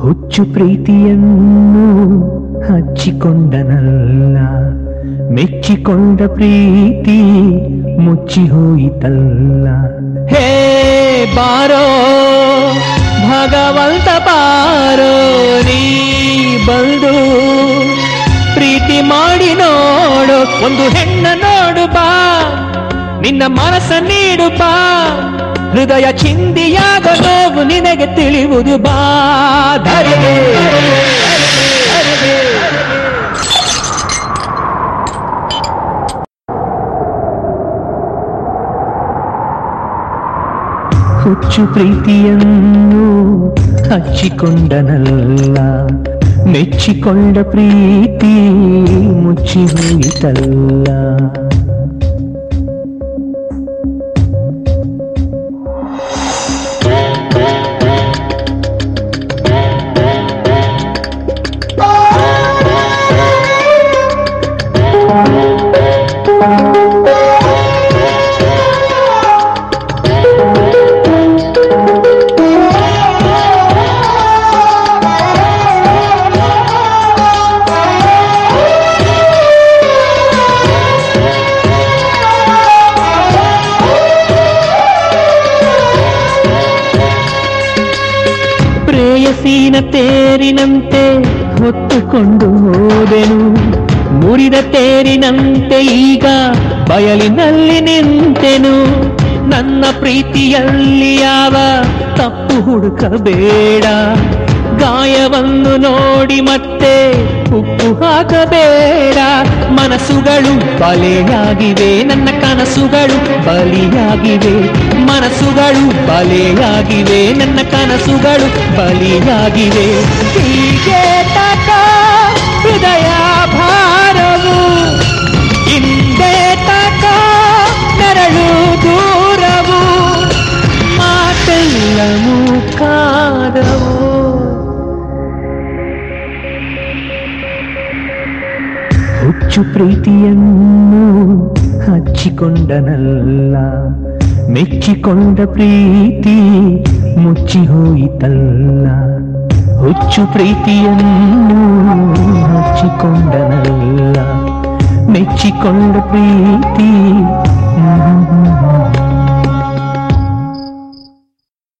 ಹುಚ್ಚು ಪ್ರೀತಿಯನ್ನು ಹಚ್ಚಿಕೊಂಡನಲ್ಲ, ಮೆಚ್ಚಿಕೊಂಡ ಪ್ರೀತಿ ಮುಚ್ಚಿ ಹೋಯಿತಲ್ಲ. ಹೇ ಬಾರೋ, ಭಗವಂತ ಬಾರೋ, ನೀ ಬಂದು ಪ್ರೀತಿ ಮಾಡಿ ನೋಡು, ಒಂದು ಹೆಣ್ಣ ನೋಡು ಬಾ. ನಿನ್ನ ಮನಸ್ಸ ನೀಡು ಬಾ. ಹೃದಯ ಚಿಂದಿಯಾಗ ನೋವು ನಿನಗೆ ತಿಳಿಯುವುದು ಬಾ. ಧರೆಗೆ ಹುಚ್ಚು ಪ್ರೀತಿಯನ್ನು ಹಚ್ಚಿಕೊಂಡನಲ್ಲ. ಮೆಚ್ಚಿಕೊಂಡ ಪ್ರೀತಿ ಮುಚ್ಚಿ ಹೋಯಿತಲ್ಲ. ಪ್ರೇಯಸೀನ ತೇರಿನಂತೆ ಹೊತ್ತುಕೊಂಡು ಹೋದೆನು. ಮುರಿದ ತೇರಿನಂತೆ ಈಗ ಬಯಲಿನಲ್ಲಿ ನಿಂತೆನು. ನನ್ನ ಪ್ರೀತಿಯಲ್ಲಿ ಯಾವ ತಪ್ಪು ಹುಡುಕಬೇಡ. ಗಾಯವನ್ನು ನೋಡಿ ಮತ್ತೆ ಉಪ್ಪು ಹಾಕಬೇಡ. ಮನಸ್ಸುಗಳು ಬಲೆಯಾಗಿವೆ, ನನ್ನ ಕನಸುಗಳು ಬಲಿಯಾಗಿವೆ. ಮನಸ್ಸುಗಳು ಬಲೆಯಾಗಿವೆ, ನನ್ನ ಕನಸುಗಳು ಬಲಿಯಾಗಿವೆ. ಹೀಗೆ ಹುಚ್ಚು ಪ್ರೀತಿಯನ್ನು ಹಚ್ಚಿಕೊಂಡನಲ್ಲ. ಮೆಚ್ಚಿಕೊಂಡ ಪ್ರೀತಿ ಮುಚ್ಚಿ ಹೋಯಿತಲ್ಲ. ಹುಚ್ಚು ಪ್ರೀತಿಯನ್ನು ಹಚ್ಚಿಕೊಂಡನಲ್ಲ. ಮೆಚ್ಚಿಕೊಂಡ ಪ್ರೀತಿ